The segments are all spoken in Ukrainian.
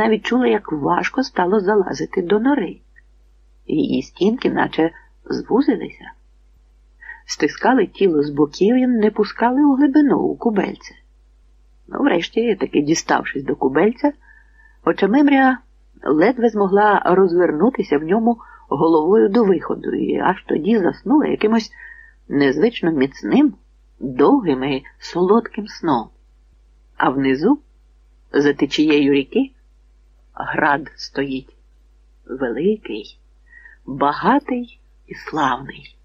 вона відчула, як важко стало залазити до нори. Її стінки наче звузилися, стискали тіло з боків і не пускали у глибину у кубельце. Ну, врешті, таки діставшись до кубельця, очемемря ледве змогла розвернутися в ньому головою до виходу і аж тоді заснула якимось незвично міцним, довгим і солодким сном. А внизу, за течією ріки, град стоїть великий, багатий і славний.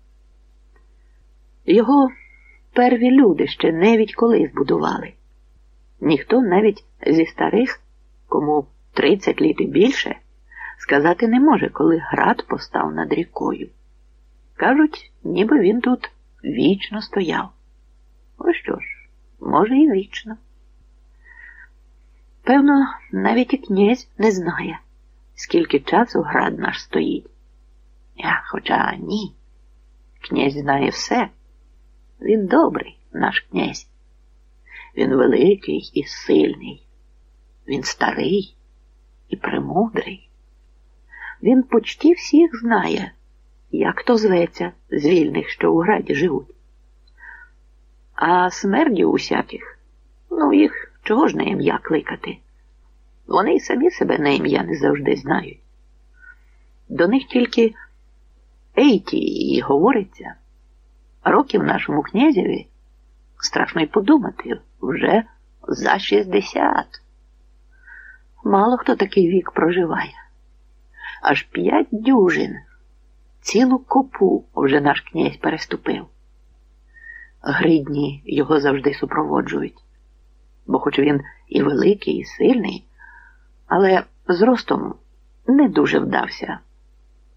Його перві люди ще не відколи збудували. Ніхто навіть зі старих, кому 30 літ і більше, сказати не може, коли град постав над рікою. Кажуть, ніби він тут вічно стояв. Ну що ж, може, і вічно. Певно, навіть і князь не знає, скільки часу град наш стоїть. Я, Хоча ні. Князь знає все. Він добрий, наш князь. Він великий і сильний. Він старий і премудрий. Він почти всіх знає, як то зветься з вільних, що у граді живуть. А смердів усяких, ну їх чого ж на ім'я кликати? Вони й самі себе на ім'я не завжди знають. До них тільки Ейті і говориться, років нашому князеві страшно й подумати вже за 60. Мало хто такий вік проживає. Аж п'ять дюжин, цілу копу вже наш князь переступив. Гридні його завжди супроводжують, бо хоч він і великий, і сильний, але зростом не дуже вдався,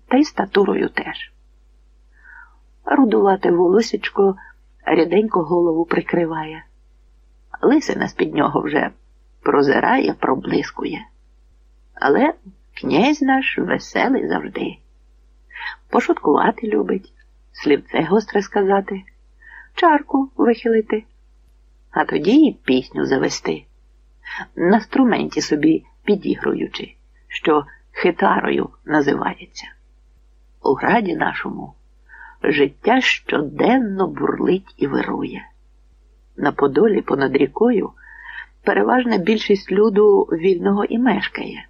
та й статурою теж. Рудувате волосечко ріденько голову прикриває, лисина з під нього вже прозирає, проблискує. Але князь наш веселий завжди. Пошуткувати любить, слівце гостре сказати, чарку вихилити, а тоді і пісню завести, на струменті собі підігруючи, що хитарою називається. У граді нашому життя щоденно бурлить і вирує. На Подолі понад рікою переважна більшість люду вільного і мешкає,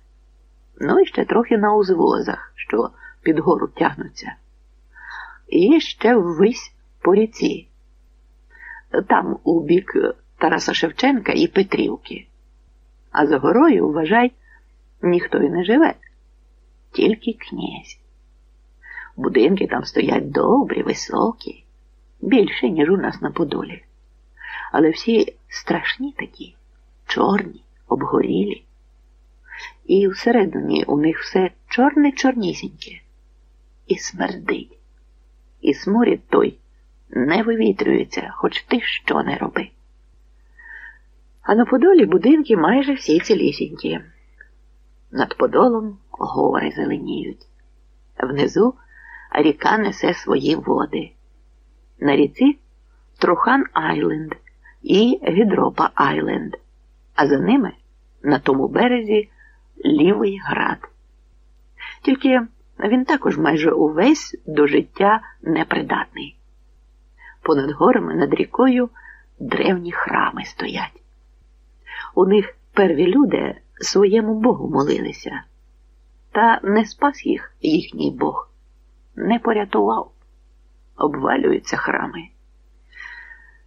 ну і ще трохи на узвозах, що під гору тягнуться. І ще ввись по ріці. Там у бік Тараса Шевченка і Петрівки. А за горою, вважай, ніхто й не живе, тільки князь. Будинки там стоять добрі, високі, більше, ніж у нас на Подолі. Але всі страшні такі, чорні, обгорілі. І всередині у них все чорне чорнісіньке. І смердить. І сморід той не вивітрюється, хоч ти що не роби. А на Подолі будинки майже всі цілісінькі. Над Подолом гори зеленіють. Внизу ріка несе свої води. На ріці Трухан Айленд і Гідропа Айленд, а за ними на тому березі Лівий град. Тільки він також майже увесь до життя непридатний. Понад горами над рікою древні храми стоять. У них перві люди своєму Богу молилися, та не спас їх їхній Бог не порятував, обвалюються храми.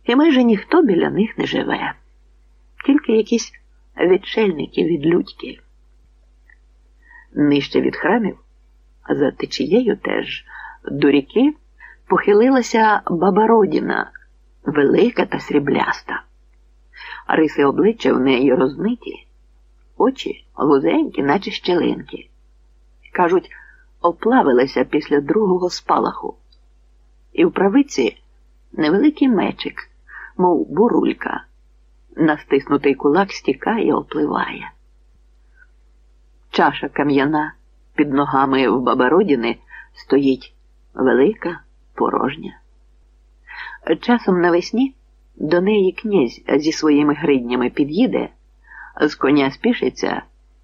І майже ніхто біля них не живе, тільки якісь відшельники від людьки. Нижче від храмів, за течією теж до ріки похилилася баба Родіна, велика та срібляста. Риси обличчя в неї розмиті, очі вузенькі, наче щелинки. Кажуть, оплавилася після другого спалаху, і в правиці невеликий мечик, мов бурулька, настиснутий кулак стікає опливає. Чаша кам'яна під ногами в Бабародіни стоїть велика, порожня. Часом навесні до неї князь зі своїми гриднями під'їде, з коня спішиться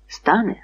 стане